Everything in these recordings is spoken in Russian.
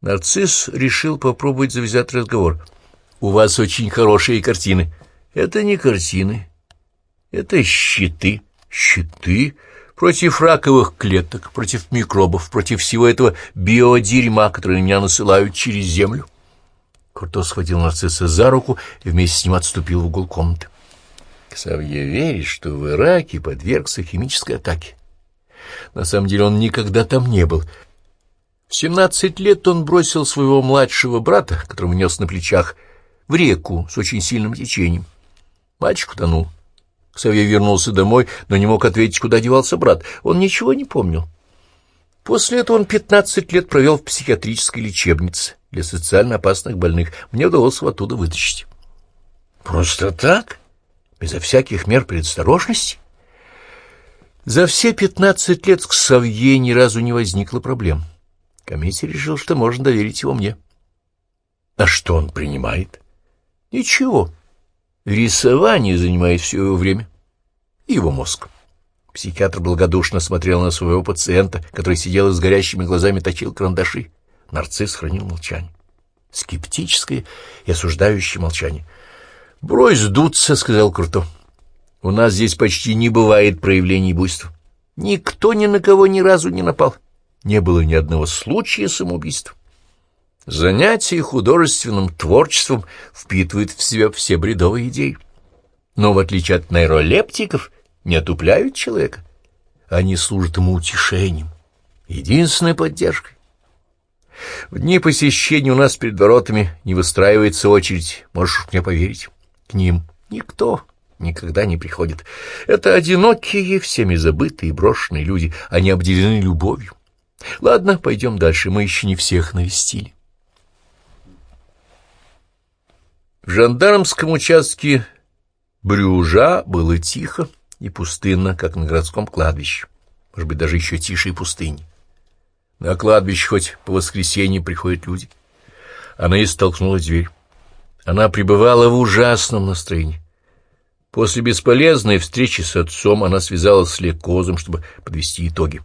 Нарцисс решил попробовать завязать разговор. «У вас очень хорошие картины». «Это не картины. Это щиты». «Щиты?» против раковых клеток, против микробов, против всего этого биодерьма, которое меня насылают через землю. Курто схватил нарцисса за руку и вместе с ним отступил в угол комнаты. Ксавье верит, что в Ираке подвергся химической атаке. На самом деле он никогда там не был. В семнадцать лет он бросил своего младшего брата, которого нес на плечах, в реку с очень сильным течением. Мальчик утонул. Ксавье вернулся домой, но не мог ответить, куда девался брат. Он ничего не помнил. После этого он пятнадцать лет провел в психиатрической лечебнице для социально опасных больных. Мне удалось его оттуда вытащить. Просто так? Безо всяких мер предосторожности? За все пятнадцать лет к Савье ни разу не возникло проблем. Комиссия решил, что можно доверить его мне. А что он принимает? Ничего. Рисование занимает все его время и его мозг. Психиатр благодушно смотрел на своего пациента, который сидел и с горящими глазами точил карандаши. Нарцисс хранил молчание. Скептическое и осуждающее молчание. «Брось дуться», — сказал Круто. «У нас здесь почти не бывает проявлений буйства. Никто ни на кого ни разу не напал. Не было ни одного случая самоубийства. Занятие художественным творчеством впитывает в себя все бредовые идеи. Но в отличие от нейролептиков не отупляют человека. Они служат ему утешением, единственной поддержкой. В дни посещения у нас перед воротами не выстраивается очередь, можешь мне поверить. К ним никто никогда не приходит. Это одинокие, всеми забытые, брошенные люди, они обделены любовью. Ладно, пойдем дальше, мы еще не всех навестили. В жандармском участке Брюжа было тихо и пустынно, как на городском кладбище. Может быть, даже еще тише и пустыни. На кладбище хоть по воскресенье приходят люди. Она и столкнула дверь. Она пребывала в ужасном настроении. После бесполезной встречи с отцом она связалась с Лекозом, чтобы подвести итоги.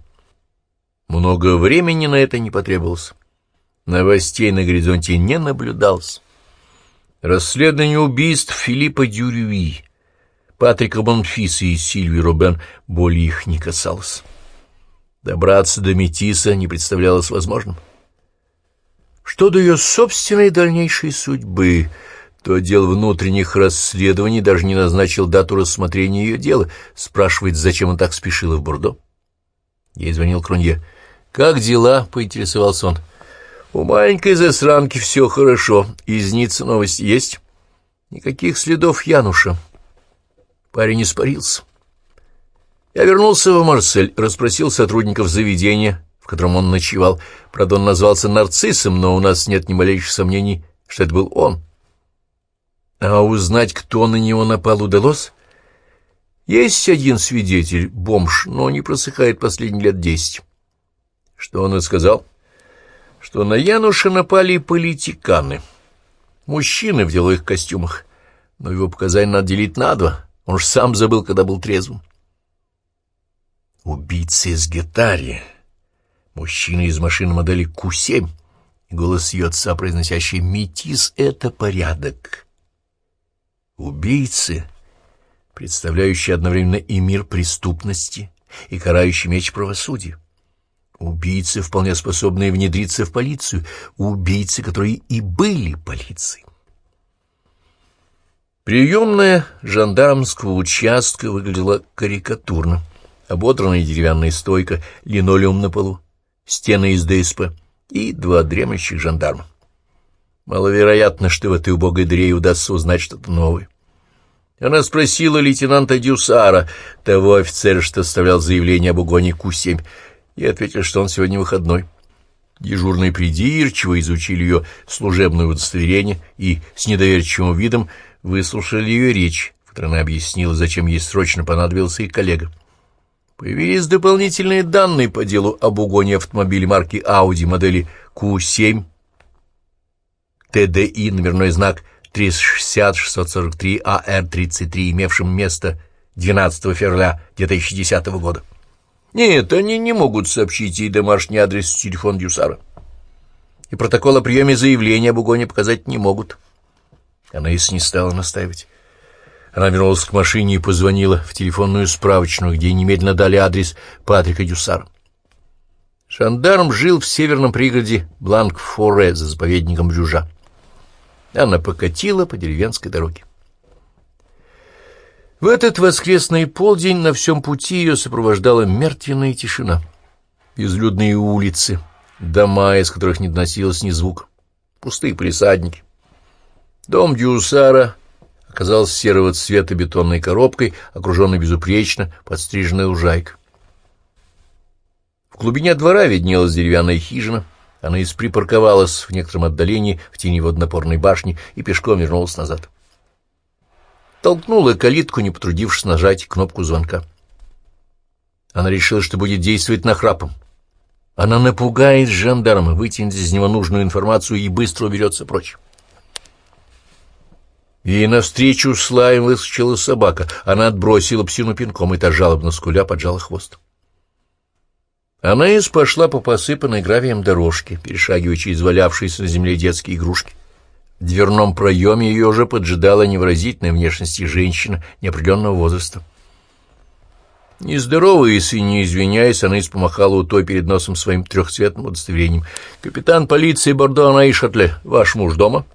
Много времени на это не потребовалось. Новостей на горизонте не наблюдалось. Расследование убийств Филиппа Дюрюи, Патрика Бонфиса и Сильви Робен более их не касалось. Добраться до Метиса не представлялось возможным. Что до ее собственной дальнейшей судьбы, то отдел внутренних расследований даже не назначил дату рассмотрения ее дела, спрашивает, зачем он так спешила в Бурдо. Ей звонил Крунье. «Как дела?» — поинтересовался он. У маленькой засранки все хорошо. Из Ниццы новости есть? Никаких следов Януша. Парень испарился. Я вернулся в Марсель, расспросил сотрудников заведения, в котором он ночевал. Правда, он назвался нарциссом, но у нас нет ни малейших сомнений, что это был он. А узнать, кто на него напал, удалось? Есть один свидетель, бомж, но не просыхает последние лет десять. Что он и сказал? — что на Януша напали политиканы. Мужчины в деловых костюмах, но его показания надо делить на два. Он ж сам забыл, когда был трезвым. Убийца из Гетарии. Мужчина из машины модели Q7. голос ее отца, произносящий «Метис — это порядок». Убийцы, представляющие одновременно и мир преступности, и карающий меч правосудия. Убийцы, вполне способные внедриться в полицию, убийцы, которые и были полицией. Приемная жандармского участка выглядела карикатурно. Ободранная деревянная стойка, линолеум на полу, стены из ДСП и два дремлющих жандарма. Маловероятно, что в этой убогой дыре удастся узнать что-то новое. Она спросила лейтенанта Дюсара, того офицера, что оставлял заявление об угоне Ку-7, и ответил, что он сегодня выходной. Дежурные придирчиво изучили ее служебное удостоверение и с недоверчивым видом выслушали ее речь, в которой она объяснила, зачем ей срочно понадобился и коллега. Появились дополнительные данные по делу об угоне автомобиля марки Audi модели Q7 TDI, номерной знак 360-643-AR-33, имевшим место 12 февраля 2010 года. Нет, они не могут сообщить ей домашний адрес и телефон Дюсара. и протокол о приеме заявления об угоне показать не могут. Она и не стала настаивать. Она вернулась к машине и позвонила в телефонную справочную, где немедленно дали адрес Патрика Дюсара. Жандарм жил в северном пригороде Бланк-Форе за заповедником Брюжа. Она покатила по деревенской дороге. В этот воскресный полдень на всем пути ее сопровождала мертвенная тишина. Безлюдные улицы, дома, из которых не доносилось ни звук, пустые присадники. Дом Дюсара оказался серого цвета бетонной коробкой, окруженной безупречно подстриженной лужайкой. В глубине двора виднелась деревянная хижина. Она из припарковалась в некотором отдалении в тени водонапорной башни и пешком вернулась назад. Толкнула калитку, не потрудившись нажать кнопку звонка. Она решила, что будет действовать нахрапом. Она напугает жандарма, вытянет из него нужную информацию и быстро уберется прочь. Ей навстречу с лаем выскочила собака. Она отбросила псину пинком, и та жалобно скуля поджала хвост. Анаис пошла по посыпанной гравием дорожке, перешагивая через валявшиеся на земле детские игрушки. В дверном проеме ее уже поджидала невыразительная внешности женщина неопределенного возраста. Не и не извиняясь, Анаис помахала у той перед носом своим трехцветным удостоверением. «Капитан полиции Бордо Анаис Шатле, ваш муж дома?»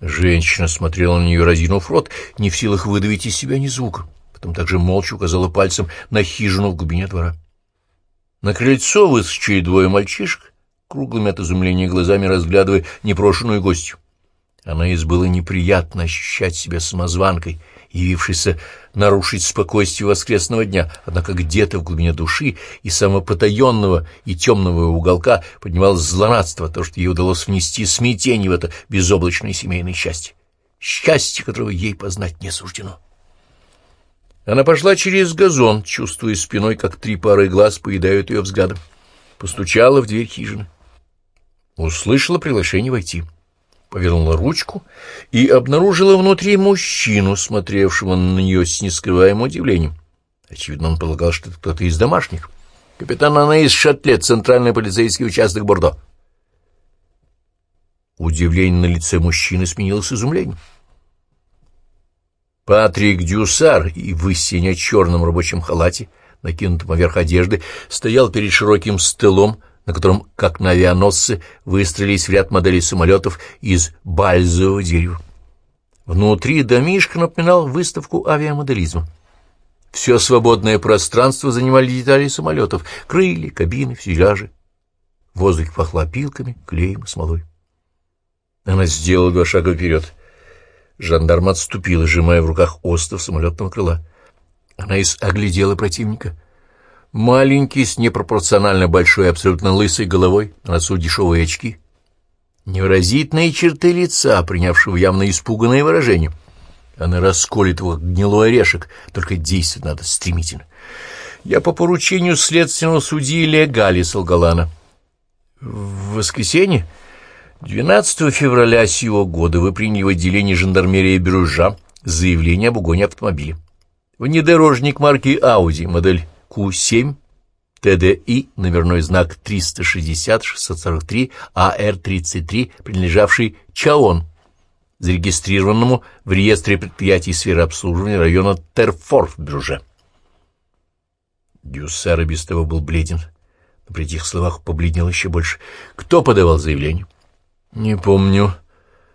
Женщина смотрела на нее, разинув рот, не в силах выдавить из себя ни звука. Потом также молча указала пальцем на хижину в глубине двора. На крыльцо выскочили двое мальчишек, круглыми от изумления глазами разглядывая непрошенную гостью. Она из было неприятно ощущать себя самозванкой, явившейся нарушить спокойствие воскресного дня, однако где-то в глубине души и самопотаенного и темного уголка поднималось злорадство, то, что ей удалось внести смятение в это безоблачное семейное счастье, счастье, которого ей познать не суждено. Она пошла через газон, чувствуя спиной, как три пары глаз поедают ее взглядом. Постучала в дверь хижины. Услышала приглашение войти повернула ручку и обнаружила внутри мужчину, смотревшего на нее с нескрываемым удивлением. Очевидно, он полагал, что это кто-то из домашних. Капитан Анаис Шатле, центральный полицейский участок Бордо. Удивление на лице мужчины сменилось изумлением. Патрик Дюсар и в сине-черном рабочем халате, накинутом поверх одежды, стоял перед широким стелом, на котором, как на авианосце, выстроились в ряд моделей самолетов из бальзового дерева. Внутри домишка напоминал выставку авиамоделизма. Все свободное пространство занимали детали самолетов, крылья, кабины, фюзеляжи. Воздух пахло опилками, клеем и смолой. Она сделала два шага вперед. Жандарм отступил, сжимая в руках остов самолетного крыла. Она оглядела противника — Маленький, с непропорционально большой, абсолютно лысой головой, на носу дешевые очки. Невыразительные черты лица, принявшего явно испуганное выражение. Она расколет его, гнилой орешек, только действовать надо стремительно. Я по поручению следственного судьи Легали, солгала она. В воскресенье, 12 февраля сего года, вы приняли в отделении жандармерии Брюжа заявление об угоне автомобиля. Внедорожник марки Audi, модель Q7, ТДИ, номерной знак 360-643, АР-33, принадлежавший ЧАОН, зарегистрированному в реестре предприятий сферы обслуживания района Терфорф в Брюже. Дюссер без того был бледен, но при этих словах побледнел еще больше. Кто подавал заявление? Не помню.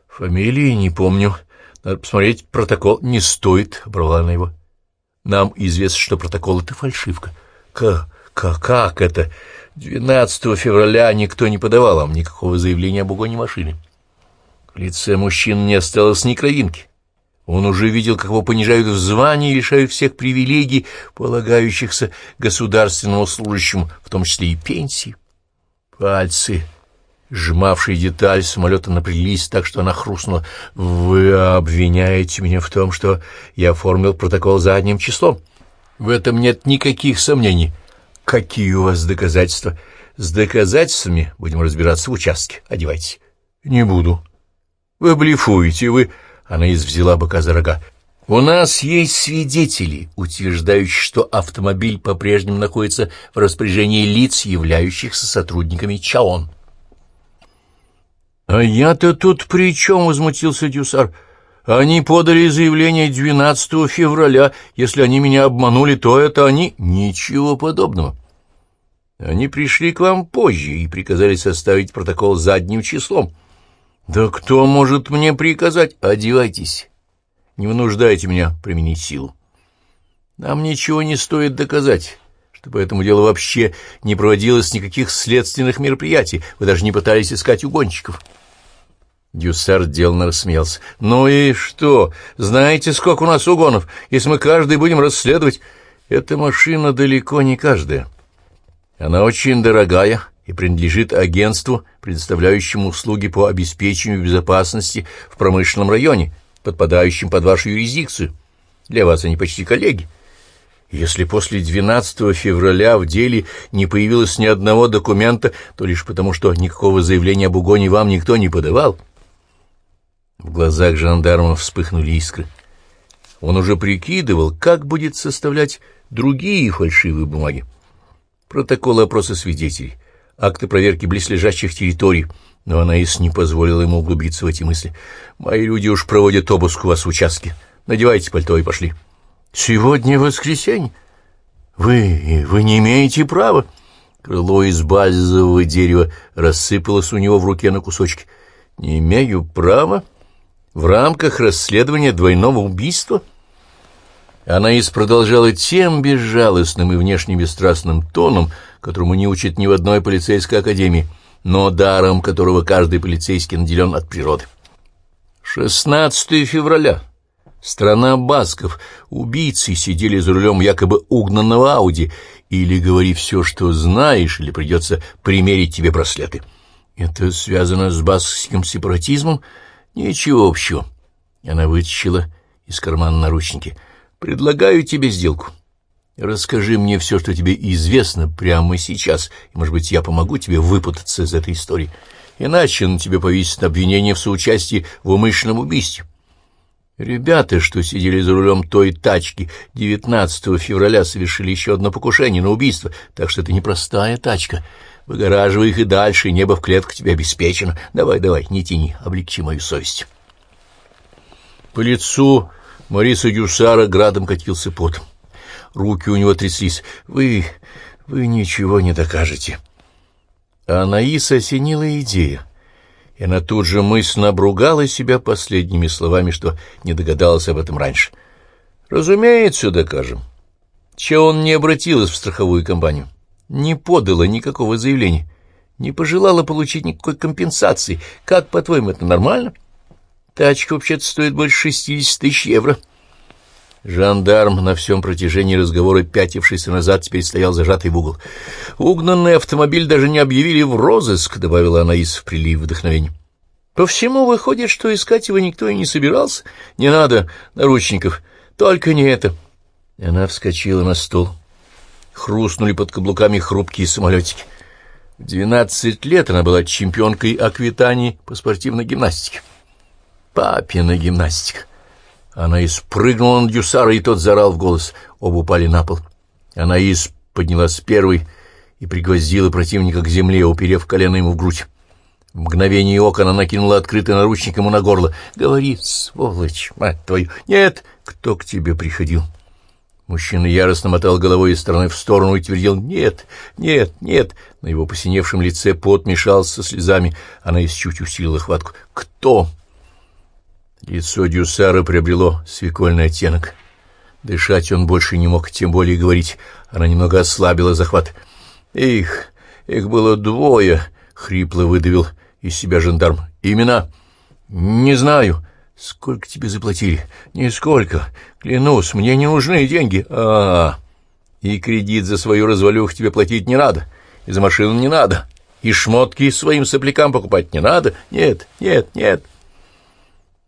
Фамилии не помню. Надо посмотреть протокол. Не стоит, оборвала она его. Нам известно, что протокол — это фальшивка. Как, как, как это? 12 февраля никто не подавал вам никакого заявления об угоне машины. В лице мужчины не осталось ни кровинки. Он уже видел, как его понижают в звании и лишают всех привилегий, полагающихся государственному служащему, в том числе и пенсии. Пальцы сжимавшие деталь самолета напряглись так, что она хрустнула. «Вы обвиняете меня в том, что я оформил протокол задним числом. В этом нет никаких сомнений. Какие у вас доказательства? С доказательствами будем разбираться в участке. Одевайтесь». «Не буду». «Вы блефуете, вы...» Она извзяла быка за рога. «У нас есть свидетели, утверждающие, что автомобиль по-прежнему находится в распоряжении лиц, являющихся сотрудниками ЧАОН». А я-то тут при чем? — возмутился Дюсар. — Они подали заявление 12 февраля. Если они меня обманули, то это они... Ничего подобного. Они пришли к вам позже и приказали составить протокол задним числом. Да кто может мне приказать? Одевайтесь. Не вынуждайте меня применить силу. Нам ничего не стоит доказать, что по этому делу вообще не проводилось никаких следственных мероприятий. Вы даже не пытались искать угонщиков. Дюссар деланно рассмеялся. «Ну и что? Знаете, сколько у нас угонов? Если мы каждый будем расследовать...» «Эта машина далеко не каждая. Она очень дорогая и принадлежит агентству, предоставляющему услуги по обеспечению безопасности в промышленном районе, подпадающем под вашу юрисдикцию. Для вас они почти коллеги. Если после 12 февраля в деле не появилось ни одного документа, то лишь потому, что никакого заявления об угоне вам никто не подавал. В глазах жандарма вспыхнули искры. Он уже прикидывал, как будет составлять другие фальшивые бумаги. Протоколы опроса свидетелей, акты проверки близлежащих территорий, но Анаис не позволила ему углубиться в эти мысли. «Мои люди уж проводят обыск у вас в участке. Надевайте пальто и пошли». «Сегодня воскресенье. Вы... вы не имеете права». Крыло из бальзового дерева рассыпалось у него в руке на кусочки. «Не имею права? В рамках расследования двойного убийства?» Анаис продолжала тем безжалостным и внешне бесстрастным тоном, которому не учат ни в одной полицейской академии, но даром которого каждый полицейский наделен от природы. 16 февраля. Страна басков. Убийцы сидели за рулем якобы угнанного Ауди. Или говори все, что знаешь, или придется примерить тебе браслеты. Это связано с баскским сепаратизмом? Ничего общего. Она вытащила из кармана наручники. Предлагаю тебе сделку. Расскажи мне все, что тебе известно прямо сейчас, и, может быть, я помогу тебе выпутаться из этой истории. Иначе на тебе повесит обвинение в соучастии в умышленном убийстве. Ребята, что сидели за рулем той тачки, 19 февраля совершили еще одно покушение на убийство, так что это непростая тачка. Выгораживай их и дальше, небо в клетку тебе обеспечено. Давай, давай, не тяни, облегчи мою совесть. По лицу Мариса Дюсара градом катился пот. Руки у него тряслись. «Вы... вы ничего не докажете». А Анаиса осенила идея и она тут же мысленно обругала себя последними словами, что не догадалась об этом раньше. «Разумеется, докажем». Че он не обратилась в страховую компанию, не подала никакого заявления, не пожелала получить никакой компенсации. Как, по-твоему, это нормально? Тачка вообще-то стоит больше шестьдесят тысяч евро. Жандарм на всем протяжении разговора, пятившийся назад, теперь стоял зажатый в угол. «Угнанный автомобиль даже не объявили в розыск», — добавила Анаис в прилив вдохновения. «По всему выходит, что искать его никто и не собирался. Не надо наручников, только не это». Она вскочила на стол. Хрустнули под каблуками хрупкие самолетики. В двенадцать лет она была чемпионкой Аквитании по спортивной гимнастике. Папина гимнастика. Она испрыгнула на Дюсара, и тот заорал в голос. Оба упали на пол. Она из поднялась первой и пригвоздила противника к земле, уперев колено ему в грудь. В мгновение ока она накинула открытый наручник ему на горло. «Говори, сволочь, мать твою! Нет! Кто к тебе приходил?» Мужчина яростно мотал головой из стороны в сторону и твердил «Нет, нет, нет!» На его посиневшем лице пот мешался слезами. Она из чуть усилила хватку. «Кто?» Лицо Дюсара приобрело свекольный оттенок. Дышать он больше не мог, тем более говорить. Она немного ослабила захват. «Их, их было двое», — хрипло выдавил из себя жандарм. «Имена?» «Не знаю». «Сколько тебе заплатили?» «Нисколько. Клянусь, мне не нужны деньги». А, -а, а И кредит за свою развалюху тебе платить не надо. И за машину не надо. И шмотки своим соплякам покупать не надо. Нет, нет, нет».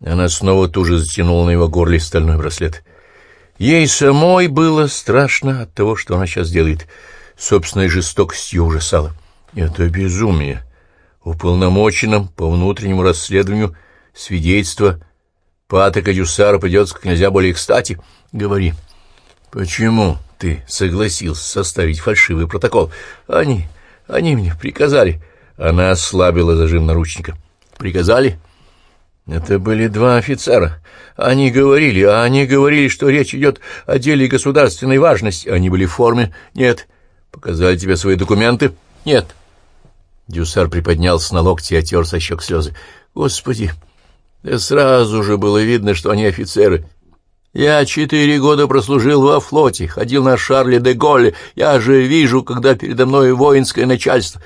Она снова тоже затянула на его горле стальной браслет. Ей самой было страшно от того, что она сейчас делает. Собственной жестокостью ужасала. Это безумие. Уполномоченным по внутреннему расследованию свидетельство Патека Дюсара придется как нельзя более кстати. Говори, почему ты согласился составить фальшивый протокол? Они, они мне приказали. Она ослабила зажим наручника. приказали?» «Это были два офицера. Они говорили, а они говорили, что речь идет о деле государственной важности. Они были в форме. Нет. Показали тебе свои документы? Нет». Дюсар приподнялся на локти и отер со щек слезы. «Господи, да сразу же было видно, что они офицеры. Я четыре года прослужил во флоте, ходил на Шарле де Голле. Я же вижу, когда передо мной воинское начальство.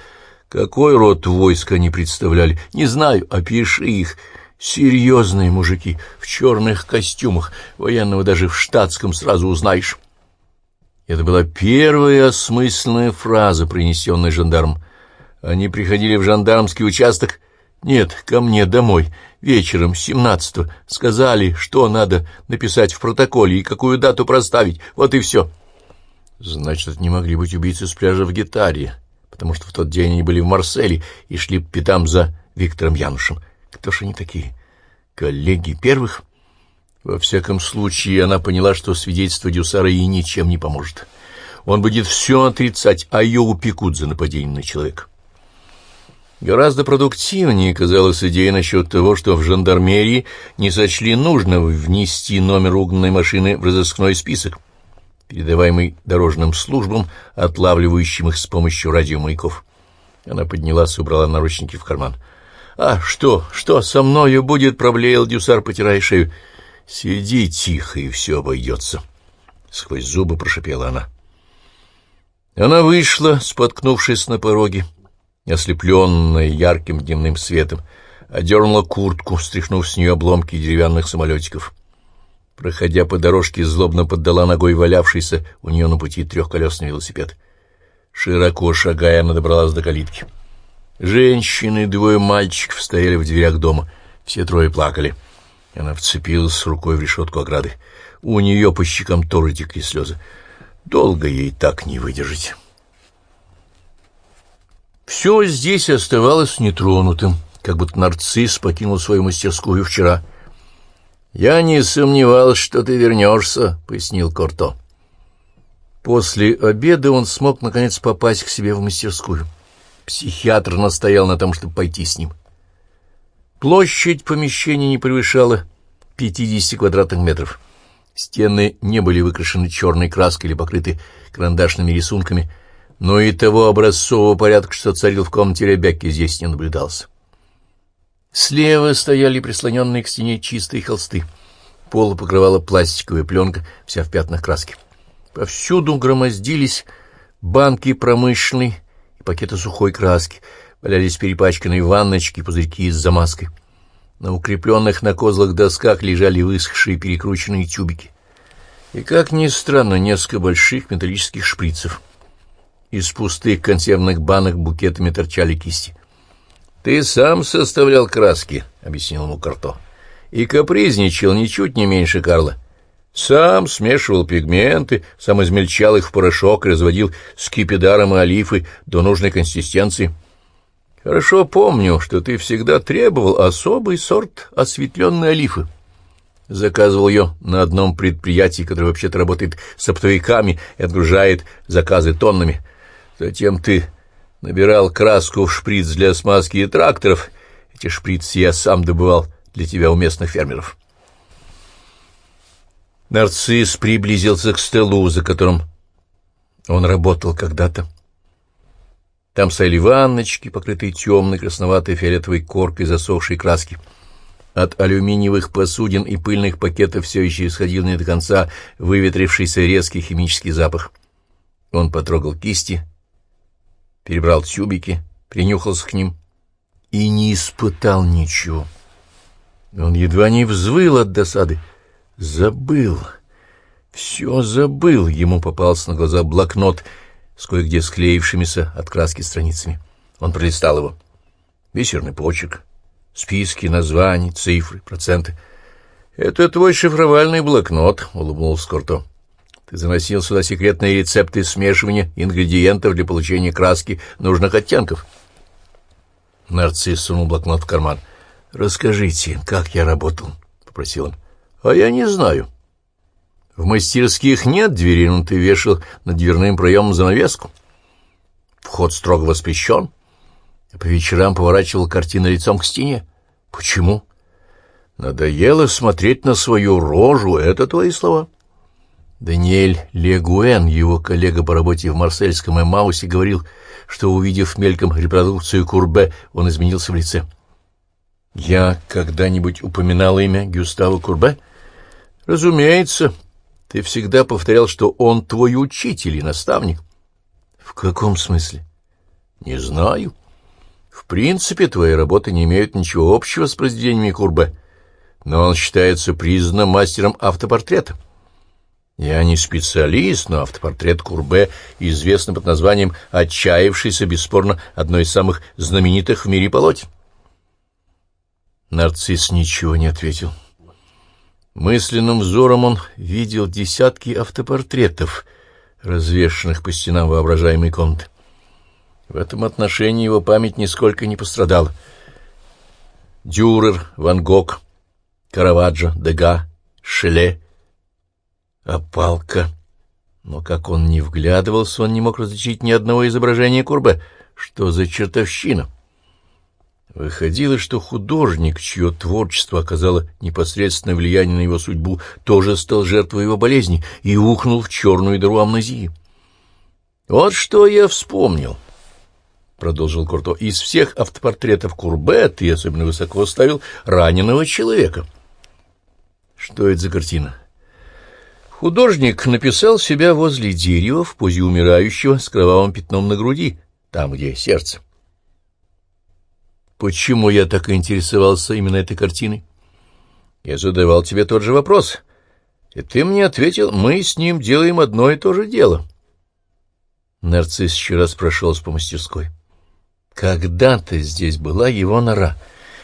Какой род войска они представляли? Не знаю, опиши их. Серьезные мужики, в черных костюмах, военного даже в штатском сразу узнаешь. Это была первая осмысленная фраза, принесенная жандармом. Они приходили в жандармский участок. Нет, ко мне домой вечером семнадцатого сказали, что надо написать в протоколе и какую дату проставить. Вот и все. Значит, это не могли быть убийцы с пляжа в гитаре, потому что в тот день они были в Марселе и шли по пятам за Виктором Янушем. Кто ж они такие? Коллеги первых? Во всяком случае, она поняла, что свидетельство Дюсара ей ничем не поможет. Он будет все отрицать, а ее упекут за нападение на человека. Гораздо продуктивнее казалась идея насчет того, что в жандармерии не сочли нужно внести номер угнанной машины в разыскной список, передаваемый дорожным службам, отлавливающим их с помощью радиомаяков. Она поднялась и убрала наручники в карман. «А что, что со мною будет?» — проблеял Дюсар, потирая шею. «Сиди тихо, и все обойдется», — сквозь зубы прошипела она. Она вышла, споткнувшись на пороге, — ослепленная ярким дневным светом, одернула куртку, стряхнув с нее обломки деревянных самолетиков. Проходя по дорожке, злобно поддала ногой валявшийся у нее на пути трехколесный велосипед. Широко шагая, она добралась до калитки. Женщины и двое мальчиков стояли в дверях дома. Все трое плакали. Она вцепилась рукой в решетку ограды. У нее по щекам тоже текли слезы. Долго ей так не выдержать. Все здесь оставалось нетронутым, как будто нарцисс покинул свою мастерскую вчера. «Я не сомневался, что ты вернешься», — пояснил Корто. После обеда он смог, наконец, попасть к себе в мастерскую. Психиатр настоял на том, чтобы пойти с ним. Площадь помещения не превышала 50 квадратных метров. Стены не были выкрашены черной краской или покрыты карандашными рисунками — но и того образцового порядка, что царил в комнате Ребекки, здесь не наблюдался. Слева стояли прислоненные к стене чистые холсты. Пол покрывала пластиковая пленка, вся в пятнах краски. Повсюду громоздились банки промышленной и пакеты сухой краски, валялись перепачканные ванночки, пузырьки с замазкой. На укрепленных на козлах досках лежали высохшие перекрученные тюбики. И, как ни странно, несколько больших металлических шприцев — из пустых консервных банок букетами торчали кисти. «Ты сам составлял краски», — объяснил ему Карто, — «и капризничал ничуть не меньше Карла. Сам смешивал пигменты, сам измельчал их в порошок разводил скипидаром и олифой до нужной консистенции. Хорошо помню, что ты всегда требовал особый сорт осветленной олифы. Заказывал ее на одном предприятии, которое вообще-то работает с оптовиками и отгружает заказы тоннами». Затем ты набирал краску в шприц для смазки тракторов. Эти шприцы я сам добывал для тебя у местных фермеров. Нарцисс приблизился к столу, за которым он работал когда-то. Там стояли ванночки, покрытые темной красноватой фиолетовой коркой засохшей краски. От алюминиевых посудин и пыльных пакетов все еще исходил не до конца выветрившийся резкий химический запах. Он потрогал кисти, перебрал тюбики, принюхался к ним и не испытал ничего. Он едва не взвыл от досады. Забыл. Все забыл. Ему попался на глаза блокнот с кое-где склеившимися от краски страницами. Он пролистал его. Бисерный почерк, списки, названий, цифры, проценты. — Это твой шифровальный блокнот, — улыбнулся Корто. Ты заносил сюда секретные рецепты смешивания ингредиентов для получения краски нужных оттенков. Нарцисс сунул блокнот в карман. «Расскажите, как я работал?» — попросил он. «А я не знаю. В мастерских нет двери, но ты вешал над дверным проемом занавеску. Вход строго воспрещен. По вечерам поворачивал картины лицом к стене. Почему? Надоело смотреть на свою рожу, это твои слова. Даниэль Легуэн, его коллега по работе в марсельском Эмаусе, говорил, что, увидев мельком репродукцию Курбе, он изменился в лице. «Я когда-нибудь упоминал имя Гюстава Курбе?» «Разумеется. Ты всегда повторял, что он твой учитель и наставник». «В каком смысле?» «Не знаю. В принципе, твои работы не имеют ничего общего с произведениями Курбе, но он считается признанным мастером автопортрета». Я не специалист, но автопортрет Курбе известный под названием «Отчаявшийся», бесспорно, одной из самых знаменитых в мире полотен. Нарцисс ничего не ответил. Мысленным взором он видел десятки автопортретов, развешанных по стенам воображаемой комнаты. В этом отношении его память нисколько не пострадала. Дюрер, Ван Гог, Караваджо, Дега, Шеле. А палка... Но как он не вглядывался, он не мог различить ни одного изображения Курбе. Что за чертовщина? Выходило, что художник, чье творчество оказало непосредственное влияние на его судьбу, тоже стал жертвой его болезни и ухнул в черную дыру амнезии. «Вот что я вспомнил», — продолжил Курто. «Из всех автопортретов Курбе ты особенно высоко ставил раненого человека». «Что это за картина?» Художник написал себя возле дерева в позе умирающего с кровавым пятном на груди, там, где сердце. Почему я так интересовался именно этой картиной? Я задавал тебе тот же вопрос, и ты мне ответил, мы с ним делаем одно и то же дело. Нарцисс еще раз прошелся по мастерской. Когда-то здесь была его нора,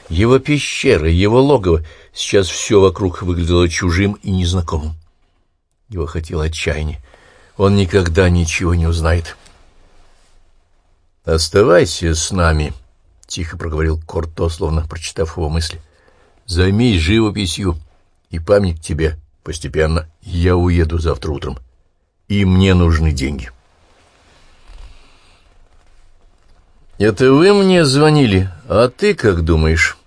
его пещера, его логово. Сейчас все вокруг выглядело чужим и незнакомым. Его хотело отчаяние. Он никогда ничего не узнает. «Оставайся с нами», — тихо проговорил Корто, словно прочитав его мысли. «Займись живописью, и память тебе постепенно. Я уеду завтра утром, и мне нужны деньги». «Это вы мне звонили? А ты как думаешь?»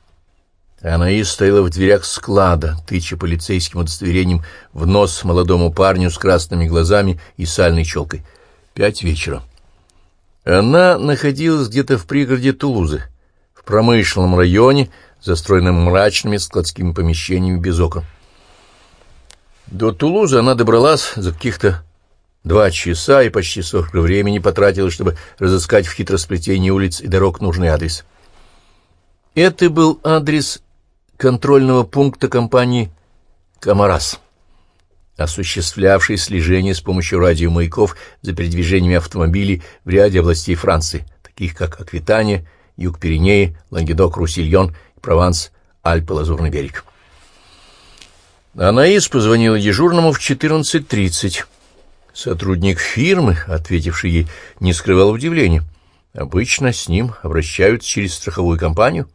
Анаис стояла в дверях склада, тыча полицейским удостоверением в нос молодому парню с красными глазами и сальной челкой. Пять вечера. Она находилась где-то в пригороде Тулузы в промышленном районе, застроенном мрачными складскими помещениями без окон. До Тулузы она добралась за каких-то два часа и почти столько времени потратила, чтобы разыскать в хитросплетении улиц и дорог нужный адрес. Это был адрес контрольного пункта компании «Камарас», осуществлявший слежение с помощью радиомаяков за передвижениями автомобилей в ряде областей Франции, таких как Аквитания, юг Пиренеи, Лангедок, Руссильон, Прованс, Альпы, Лазурный берег. Анаис позвонила дежурному в 14.30. Сотрудник фирмы, ответивший ей, не скрывал удивления. Обычно с ним обращаются через страховую компанию.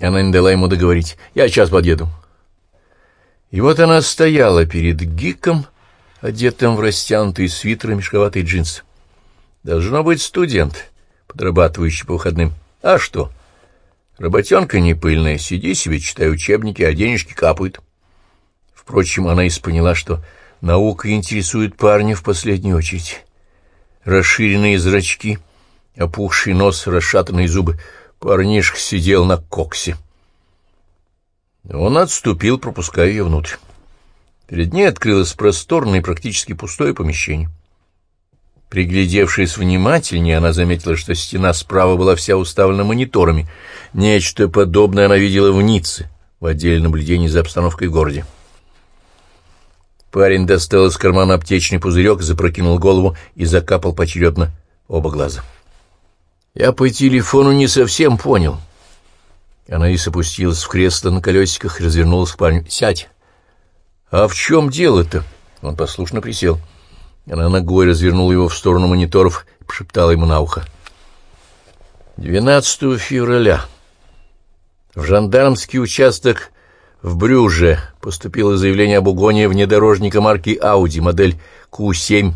Она не дала ему договорить. «Я сейчас подъеду». И вот она стояла перед Гиком, одетым в растянутый свитер и мешковатый джинсы. Должно быть студент, подрабатывающий по выходным. А что? Работенка не пыльная, сиди себе, читай учебники, а денежки капают. Впрочем, она и поняла, что наука интересует парня в последнюю очередь. Расширенные зрачки, опухший нос, расшатанные зубы. Парнишка сидел на коксе. Он отступил, пропуская ее внутрь. Перед ней открылось просторное и практически пустое помещение. Приглядевшись внимательнее, она заметила, что стена справа была вся уставлена мониторами. Нечто подобное она видела в Ницце, в отделе наблюдений за обстановкой в городе. Парень достал из кармана аптечный пузырек, запрокинул голову и закапал поочередно оба глаза. «Я по телефону не совсем понял». Анаис опустилась в кресло на колесиках и развернулась к парню. «Сядь!» «А в чем дело-то?» Он послушно присел. Она ногой развернула его в сторону мониторов и пошептала ему на ухо. 12 февраля в жандармский участок в Брюже поступило заявление об угоне внедорожника марки Audi, модель Q7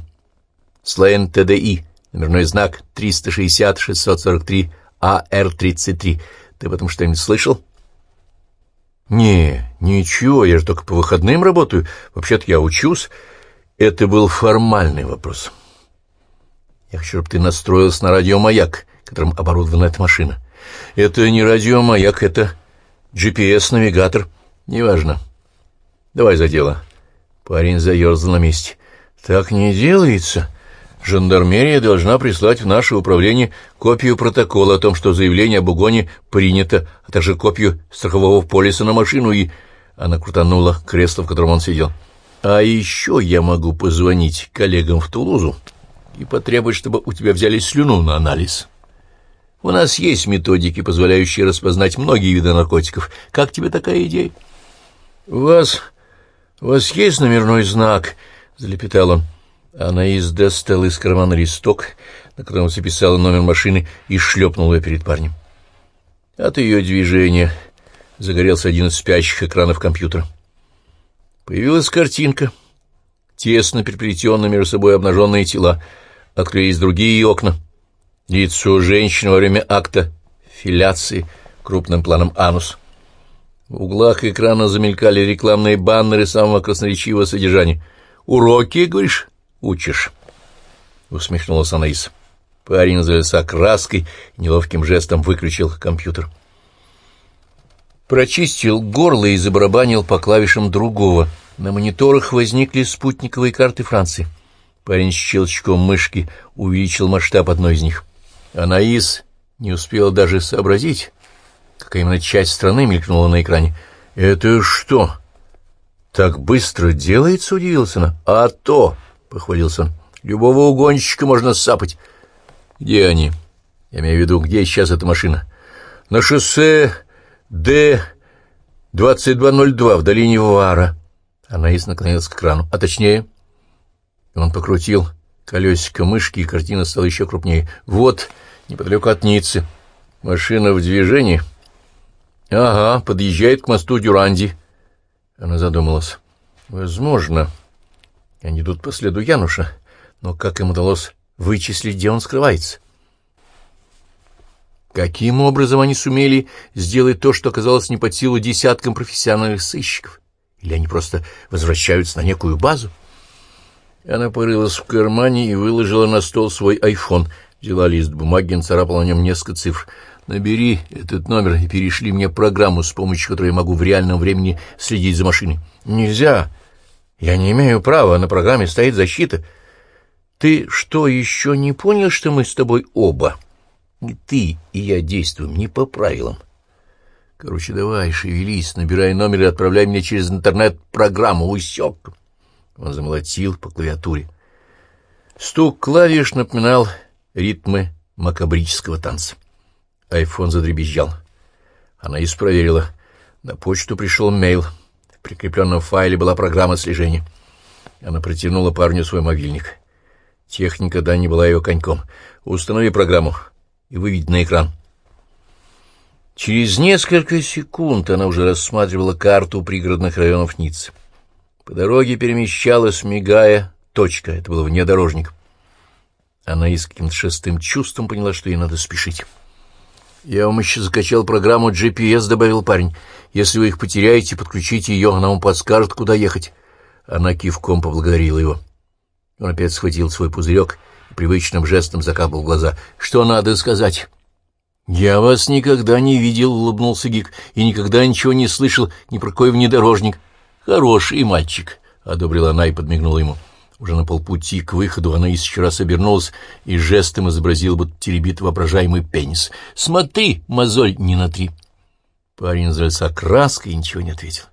Слейн ТДИ, номерной знак 360-643 АР-33. Ты об этом что-нибудь слышал? Не, ничего, я же только по выходным работаю. Вообще-то я учусь. Это был формальный вопрос. Я хочу, чтобы ты настроился на радиомаяк, которым оборудована эта машина. Это не радиомаяк, это GPS-навигатор. Неважно. Давай за дело. Парень заерзал на месте. Так не делается. Жандармерия должна прислать в наше управление копию протокола о том, что заявление об угоне принято, а также копию страхового полиса на машину и... Она крутанула кресло, в котором он сидел. А еще я могу позвонить коллегам в Тулузу и потребовать, чтобы у тебя взяли слюну на анализ. У нас есть методики, позволяющие распознать многие виды наркотиков. Как тебе такая идея? — У вас... у вас есть номерной знак? — залепетал он. Анаис достала из кармана листок, на котором записала номер машины, и шлепнула ее перед парнем. От ее движения загорелся один из спящих экранов компьютера. Появилась картинка. Тесно переплетенные между собой обнаженные тела. Открылись другие окна. Лицо женщины во время акта филяции крупным планом анус. В углах экрана замелькали рекламные баннеры самого красноречивого содержания. «Уроки, говоришь, учишь?» — усмехнулась Анаис. Парень залился краской неловким жестом выключил компьютер. Прочистил горло и забарабанил по клавишам другого. На мониторах возникли спутниковые карты Франции. Парень с щелчком мышки увеличил масштаб одной из них. Анаис не успела даже сообразить, какая именно часть страны мелькнула на экране. «Это что? Так быстро делается?» — удивился она. «А то!» — похвалился он. «Любого угонщика можно сапать». «Где они?» «Я имею в виду, где сейчас эта машина?» «На шоссе Д-2202 в долине Вара». Анаис наклонилась к экрану. «А точнее...» Он покрутил колесико мышки, и картина стала еще крупнее. «Вот...» неподалеку от Ниццы. Машина в движении. Ага, подъезжает к мосту Дюранди. Она задумалась. Возможно. Они идут по следу Януша. Но как им удалось вычислить, где он скрывается? Каким образом они сумели сделать то, что оказалось не под силу десяткам профессиональных сыщиков? Или они просто возвращаются на некую базу? Она порылась в кармане и выложила на стол свой айфон — Взяла лист бумаги, нацарапала на нем несколько цифр. «Набери этот номер и перешли мне программу, с помощью которой я могу в реальном времени следить за машиной». «Нельзя. Я не имею права. На программе стоит защита». «Ты что, еще не понял, что мы с тобой оба? И ты и я действуем не по правилам?» «Короче, давай, шевелись, набирай номер и отправляй мне через интернет программу. Усек!» Он замолотил по клавиатуре. Стук клавиш напоминал ритмы макабрического танца. Айфон задребезжал. Она испроверила. На почту пришел мейл. Прикрепленном файле была программа слежения. Она протянула парню свой мобильник. Техника да не была ее коньком. Установи программу и выведи на экран. Через несколько секунд она уже рассматривала карту пригородных районов Ниццы. По дороге перемещалась, мигая, точка. Это был внедорожник. Она и с каким-то шестым чувством поняла, что ей надо спешить. «Я вам еще закачал программу GPS», — добавил парень. «Если вы их потеряете, подключите ее, она вам подскажет, куда ехать». Она кивком поблагодарила его. Он опять схватил свой пузырек и привычным жестом закапал глаза. «Что надо сказать?» «Я вас никогда не видел», — улыбнулся Гик, — «и никогда ничего не слышал ни про какой внедорожник». «Хороший мальчик», — одобрила она и подмигнула ему. Уже на полпути к выходу она еще раз обернулась и жестом изобразила, будто теребит воображаемый пенис. «Смотри, мозоль не на три!» Парень залился краской и ничего не ответил.